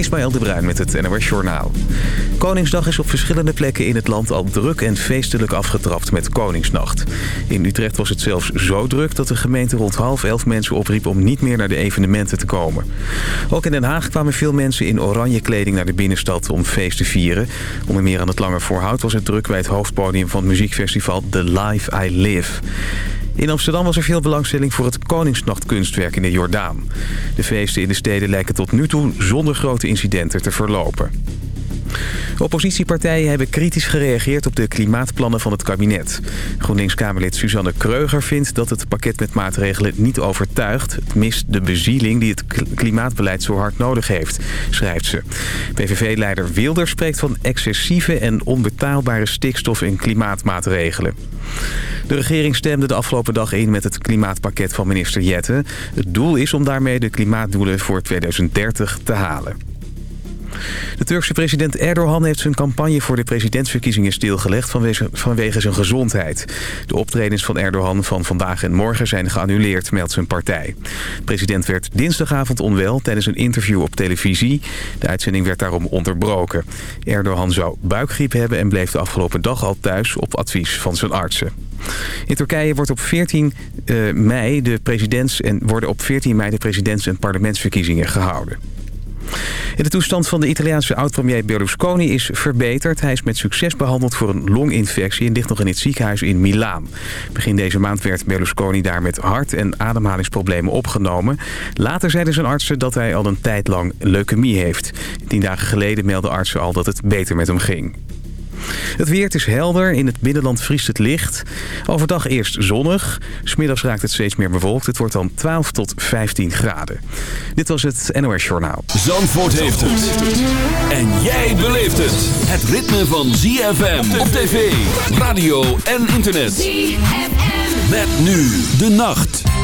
Ismaël de Bruin met het NOS Journaal. Koningsdag is op verschillende plekken in het land al druk en feestelijk afgetrapt met Koningsnacht. In Utrecht was het zelfs zo druk dat de gemeente rond half elf mensen opriep om niet meer naar de evenementen te komen. Ook in Den Haag kwamen veel mensen in oranje kleding naar de binnenstad om feest te vieren. Onder meer aan het Lange Voorhout was het druk bij het hoofdpodium van het muziekfestival The Life I Live. In Amsterdam was er veel belangstelling voor het Koningsnachtkunstwerk in de Jordaan. De feesten in de steden lijken tot nu toe zonder grote incidenten te verlopen. Oppositiepartijen hebben kritisch gereageerd op de klimaatplannen van het kabinet. GroenLinks-Kamerlid Suzanne Kreuger vindt dat het pakket met maatregelen niet overtuigt. Het mist de bezieling die het klimaatbeleid zo hard nodig heeft, schrijft ze. PVV-leider Wilder spreekt van excessieve en onbetaalbare stikstof- en klimaatmaatregelen. De regering stemde de afgelopen dag in met het klimaatpakket van minister Jette. Het doel is om daarmee de klimaatdoelen voor 2030 te halen. De Turkse president Erdogan heeft zijn campagne voor de presidentsverkiezingen stilgelegd vanwege, zijn gezondheid. De optredens van Erdogan van vandaag en morgen zijn geannuleerd, meldt zijn partij. De president werd dinsdagavond onwel tijdens een interview op televisie. De uitzending werd daarom onderbroken. Erdogan zou buikgriep hebben en bleef de afgelopen dag al thuis op advies van zijn artsen. In Turkije wordt op 14, uh, mei de presidents en, worden op 14 mei de presidents- en parlementsverkiezingen gehouden. De toestand van de Italiaanse oud-premier Berlusconi is verbeterd. Hij is met succes behandeld voor een longinfectie en ligt nog in het ziekenhuis in Milaan. Begin deze maand werd Berlusconi daar met hart- en ademhalingsproblemen opgenomen. Later zeiden zijn artsen dat hij al een tijd lang leukemie heeft. Tien dagen geleden meldden artsen al dat het beter met hem ging. Het weer is helder. In het binnenland vriest het licht. Overdag eerst zonnig. Smiddags raakt het steeds meer bewolkt. Het wordt dan 12 tot 15 graden. Dit was het NOS Journaal. Zandvoort heeft het. En jij beleeft het. Het ritme van ZFM op tv, radio en internet. ZFM. Met nu de nacht.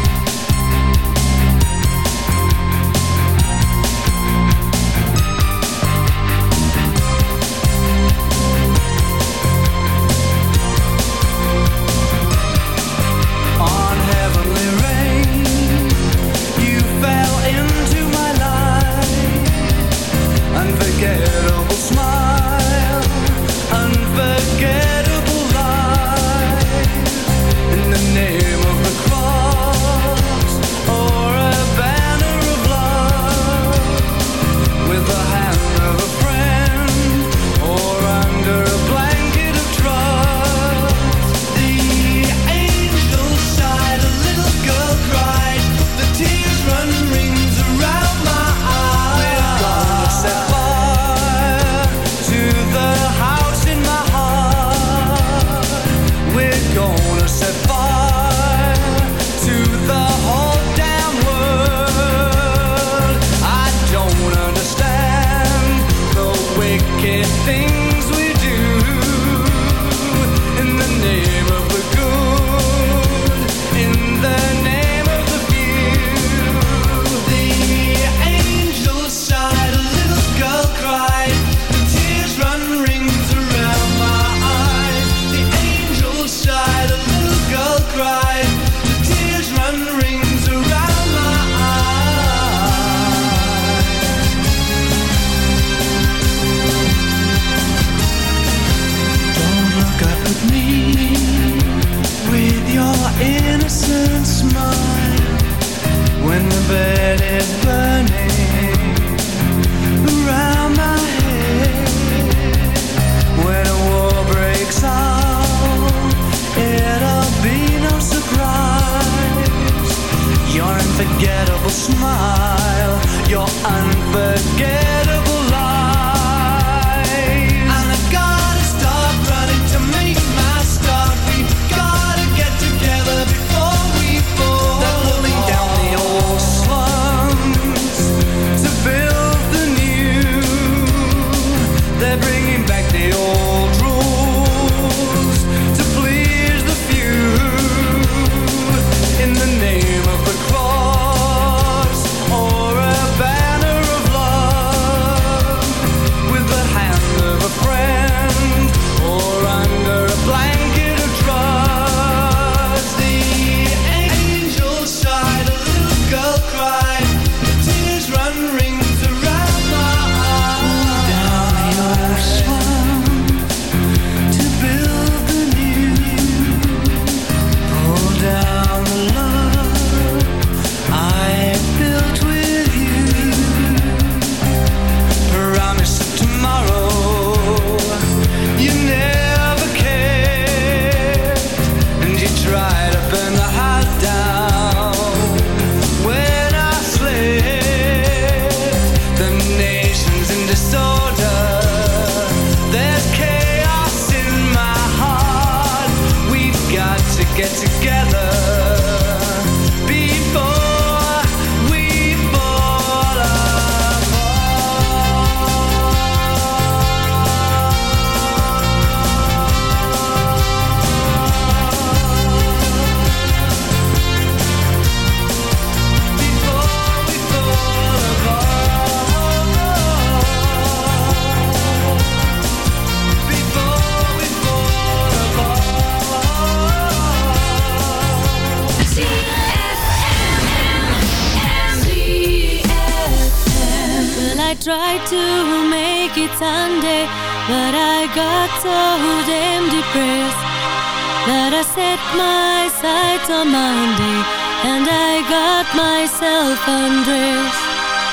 undress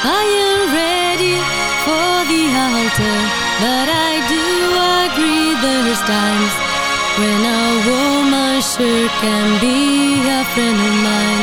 I am ready for the altar But I do agree there's times When a woman sure can be a friend of mine.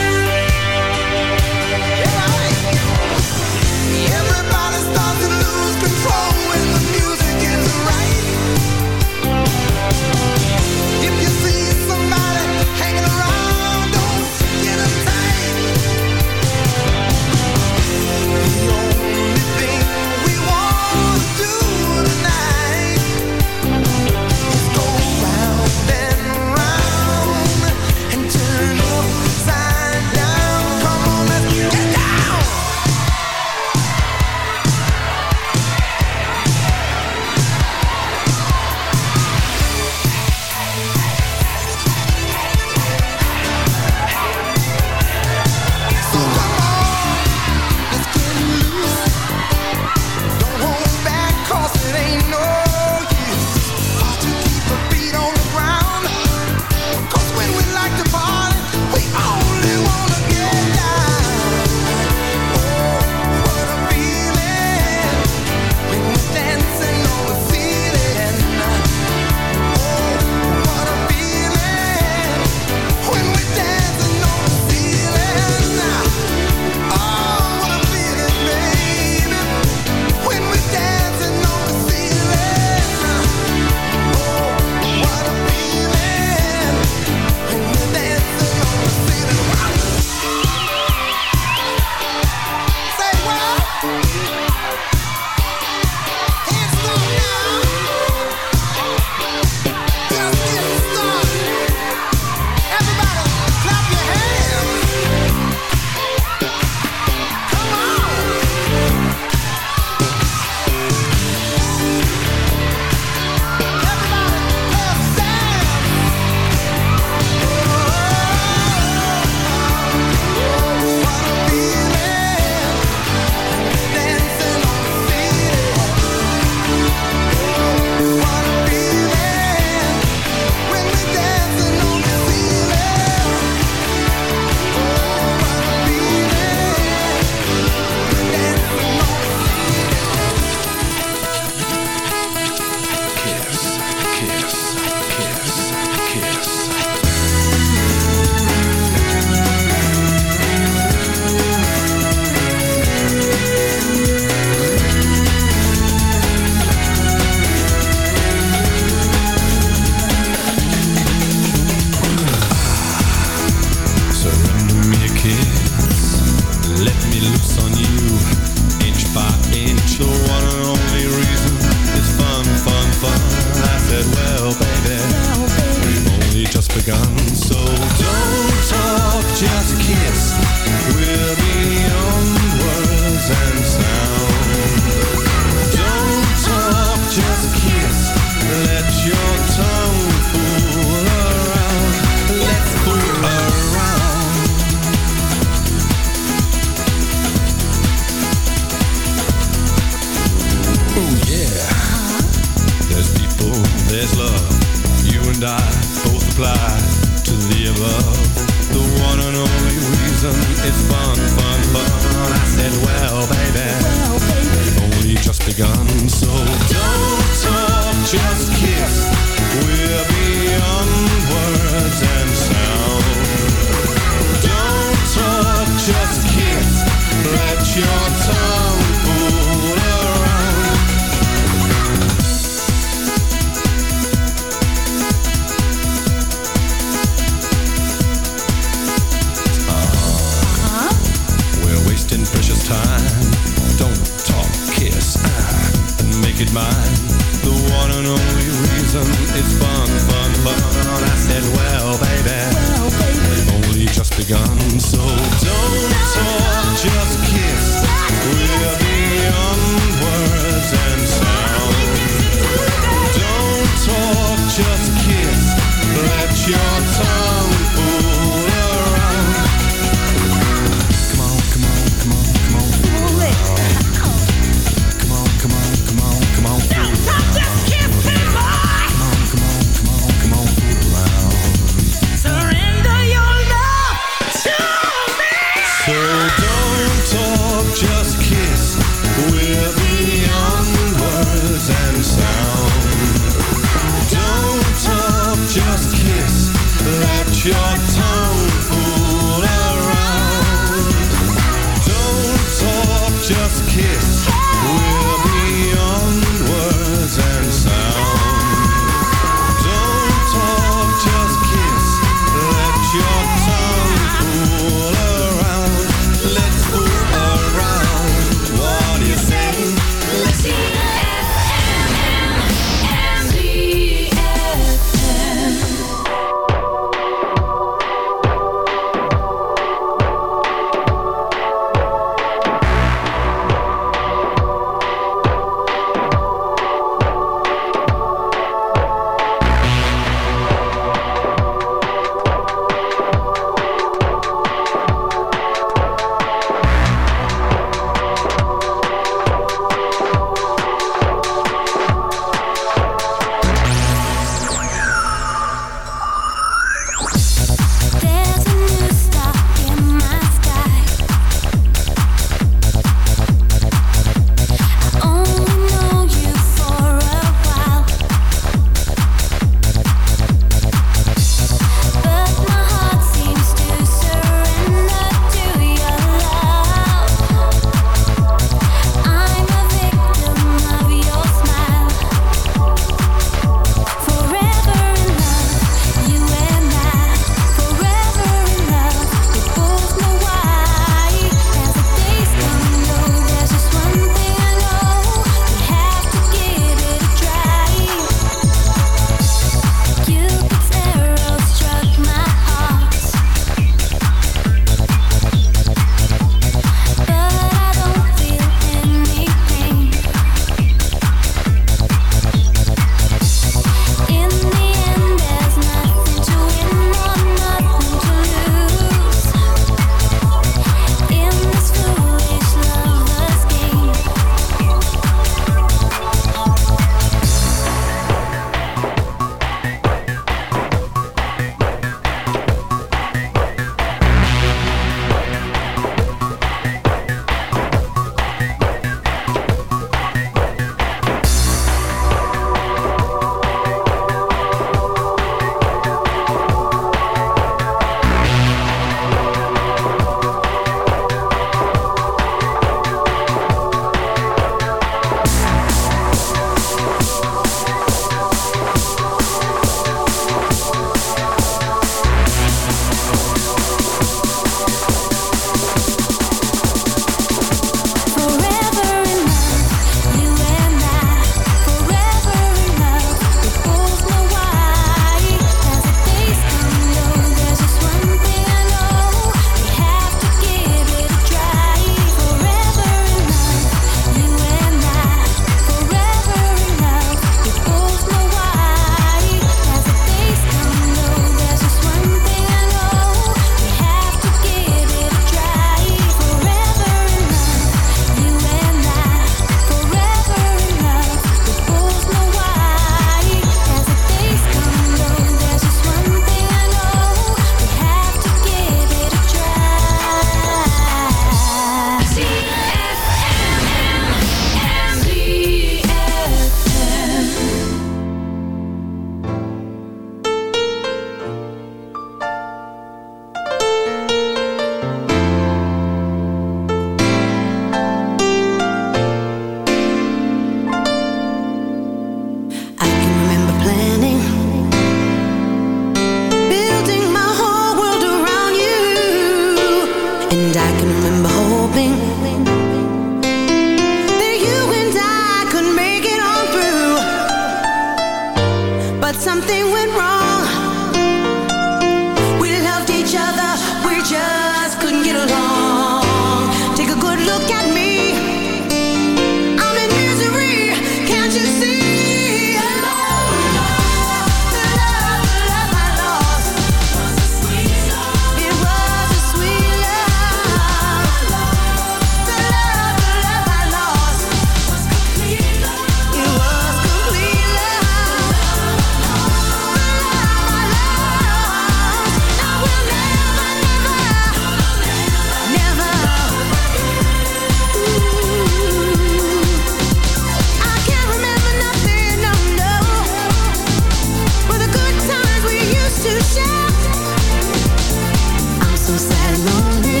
so sad and lonely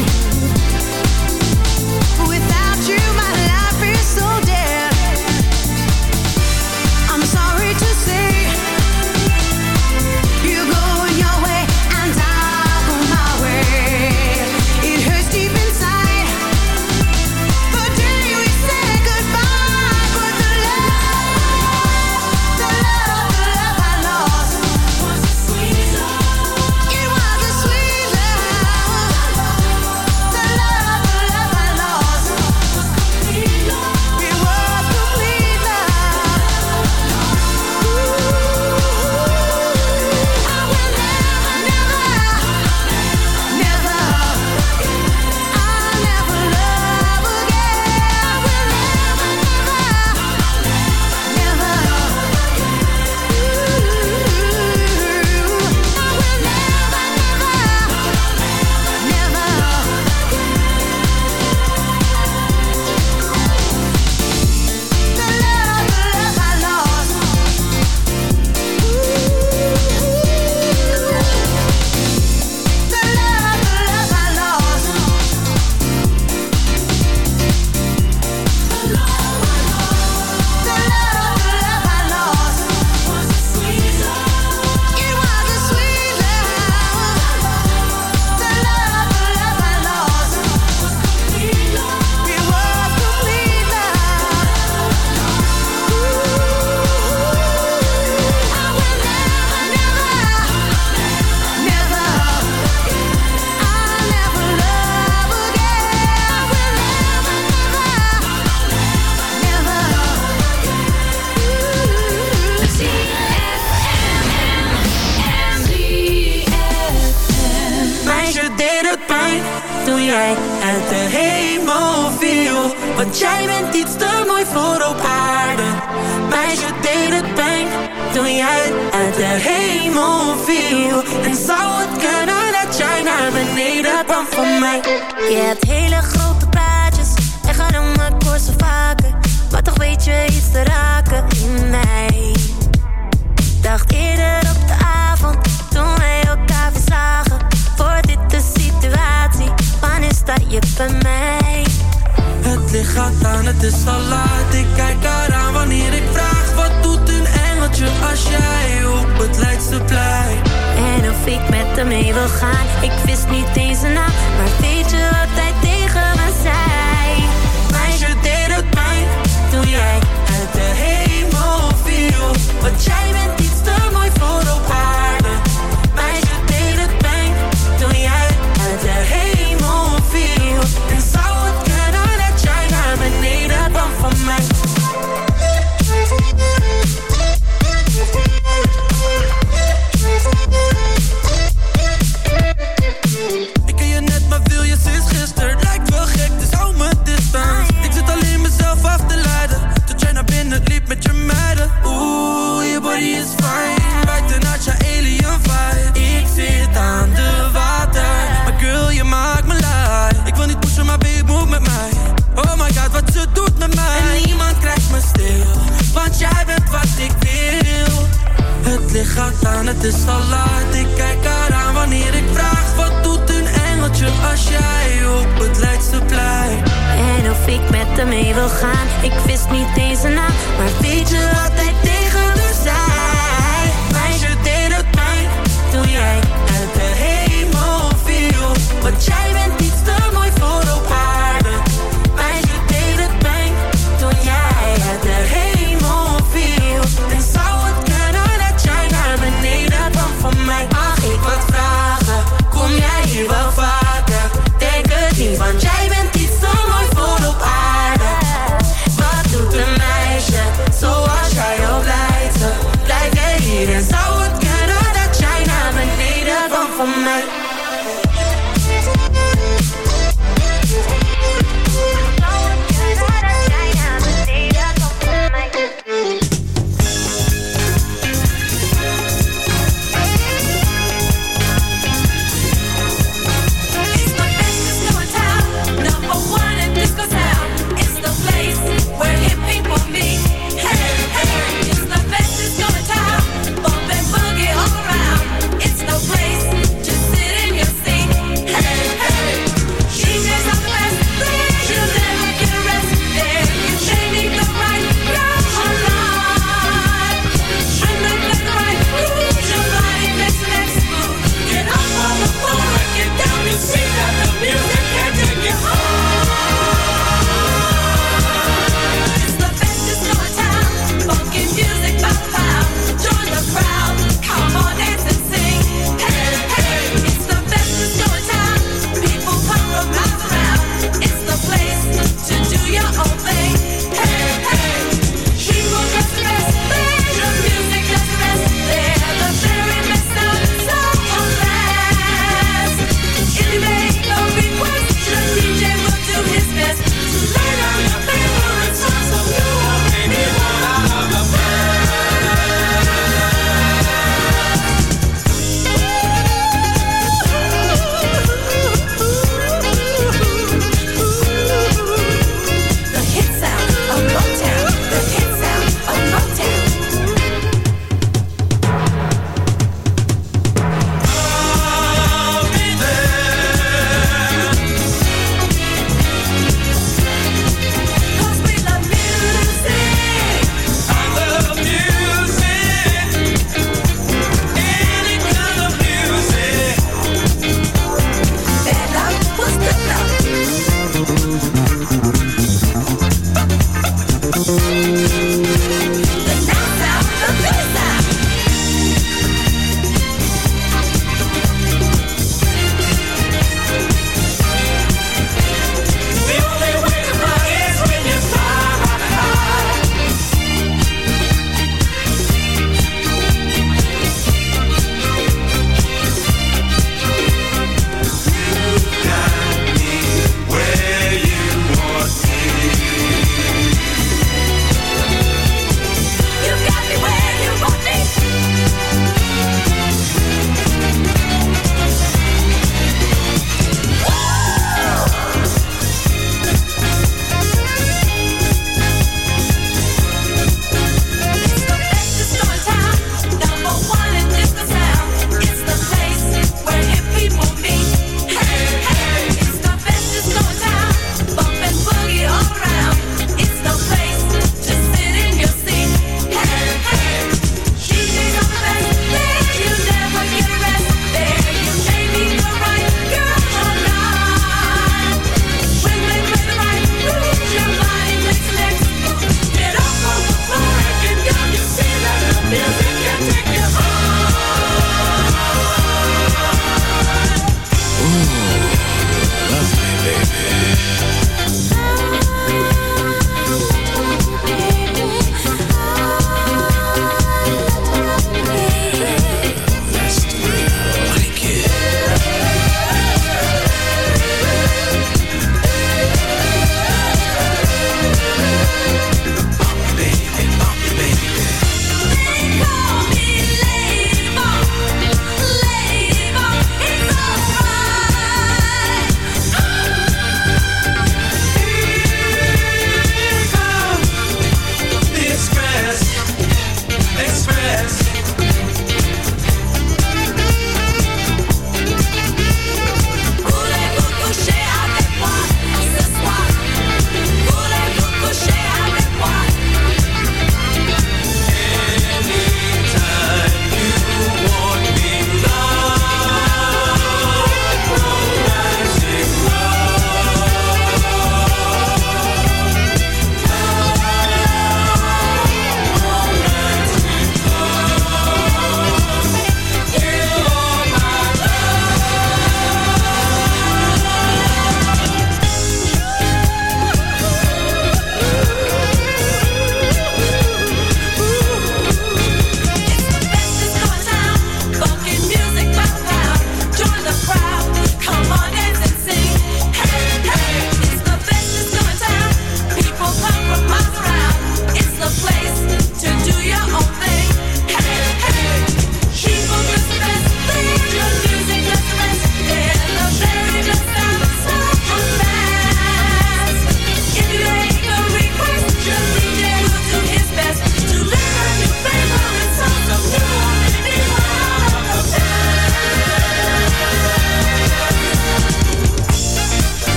Without you my love. jij uit de hemel viel. Want jij bent iets te mooi voor op aarde. Meisje deed het pijn toen jij uit de hemel viel. En zou het kunnen dat jij naar beneden kwam van mij? Je hebt hele grote plaatjes en ga om het voor zo vaker. Maar toch weet je iets te raken in mij. Dacht eerder op de avond toen wij elkaar verzagen. Voor dit de situatie. Van is dat je bij mij. Het licht gaat aan, het is al laat. Ik kijk eraan wanneer ik vraag. Wat doet een engeltje als jij op het Leidseplein? En of ik met hem mee wil gaan. Ik wist niet deze naam, maar weet je wat hij tegen me zei? Meisje deed het pijn, toen jij uit de hemel viel. Want jij bent het is al laat Ik kijk eraan wanneer ik vraag. Wat doet een engeltje als jij op het Leidseplein En of ik met hem mee wil gaan Ik wist niet eens naam, maar weet je wat hij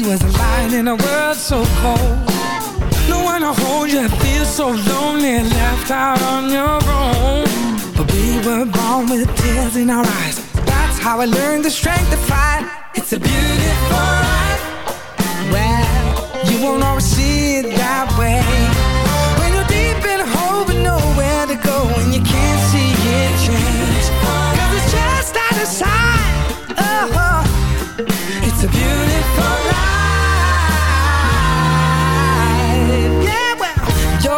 Was a light in a world so cold. No one to hold you, feel so lonely, left out on your own. But we were born with tears in our eyes. That's how I learned the strength to fight. It's a beautiful life. Well, you won't always see it that way. When you're deep in a hole with nowhere to go and you can't see it change. Cause it's just out of sight. Oh, it's a beautiful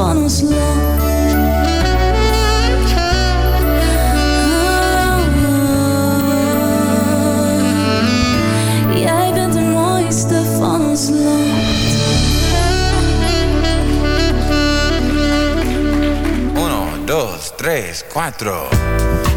Oh, van ons land. Uno, dos, tres, cuatro.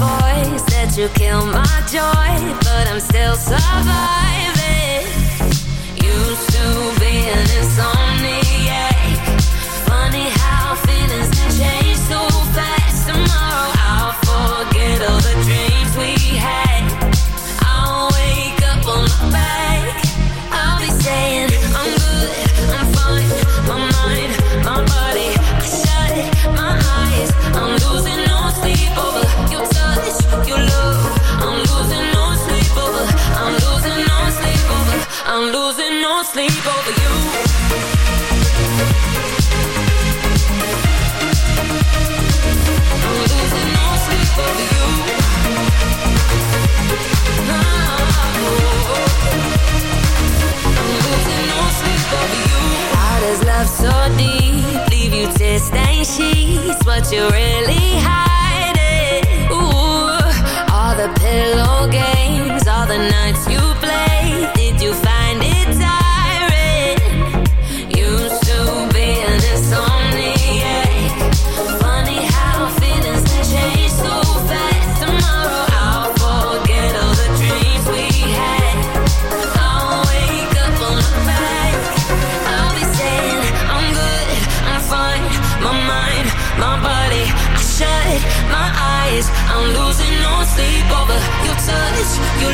voice that you kill my joy, but I'm still surviving. Used to be being insomnia. Latest ain't sheets, what you really hiding. Ooh, all the pillow games, all the nights you